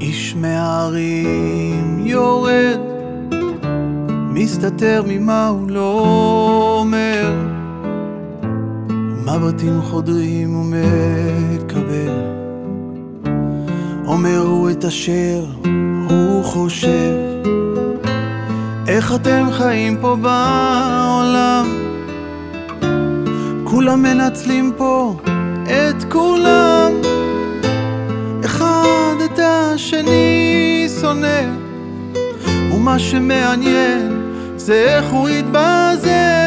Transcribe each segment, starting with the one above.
איש מההרים יורד, מסתתר ממה הוא לא אומר. מבטים חודרים ומקבל, אומר הוא את אשר הוא חושב. איך אתם חיים פה בעולם? כולם מנצלים פה את כולם. אחד את השני שונא ומה שמעניין זה איך הוא יתבזר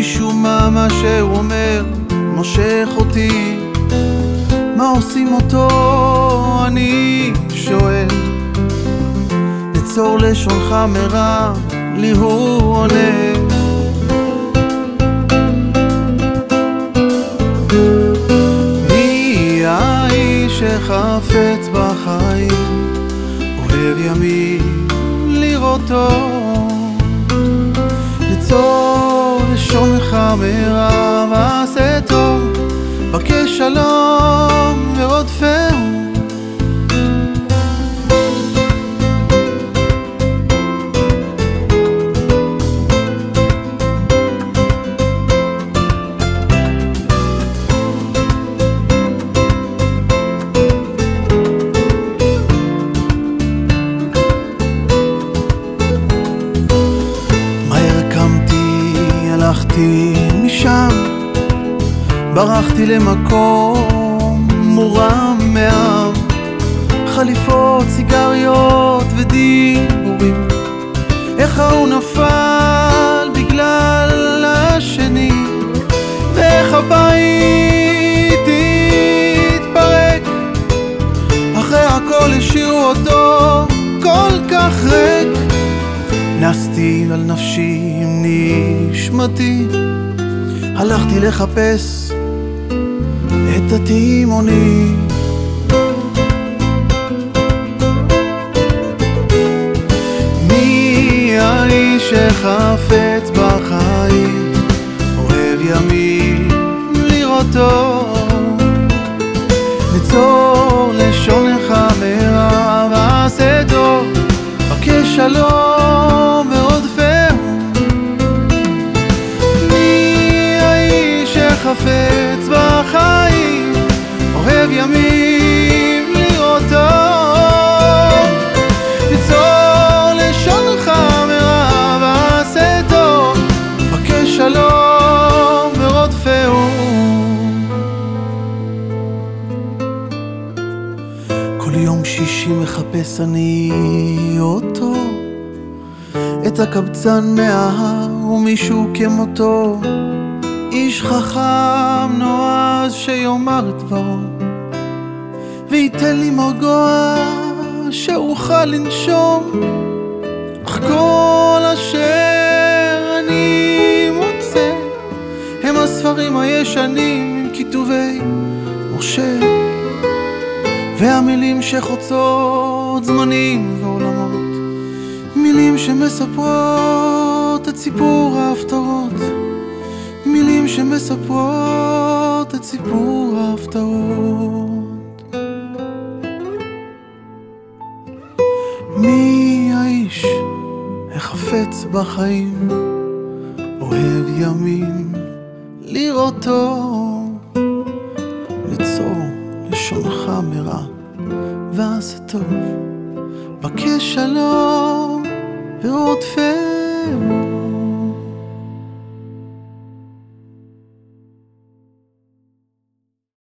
משום מה מה שהוא אומר מושך אותי. מה עושים אותו אני שואל. נצור לשונך מרע לי הוא עונה. שחפץ בחיים אוהב ימים לראותו? נצור מרע ועשה טוב בקש שלום ורודפהו הלכתי ברחתי למקום מורם מעם. חליפות, סיגריות ודיבורים. איך ההוא נפל בגלל השני? ואיך הבית התפרק? אחרי הכל השאירו אותו כל כך ריק. נסתי על נפשי עם נשמתי. הלכתי לחפש את התימוני מי האיש שחפץ בחיים? אוהב ימים לראותו. נצור לשונך מרע ועשה טוב בקש שלום ורודפהו מי האיש שחפץ בחיים אוהב ימים לראותו נצור לשונך מרע ועשה טוב בקש שלום ורודפהו כל יום שישי מחפש אני אותו את הקבצן מההר ומישהו כמותו. איש חכם נועז שיאמר דברו וייתן לי מרגוע שאוכל לנשום. אך כל אשר אני מוצא הם הספרים הישנים עם כיתובי משה. והמילים שחוצות זמנים ועולמות מילים שמספרות את סיפור ההפטרות. מילים שמספרות את סיפור ההפטרות מי האיש החפץ בחיים? אוהב ימים לראותו לצור לשונך מרע ועשה טוב בקש שלום ורודפהו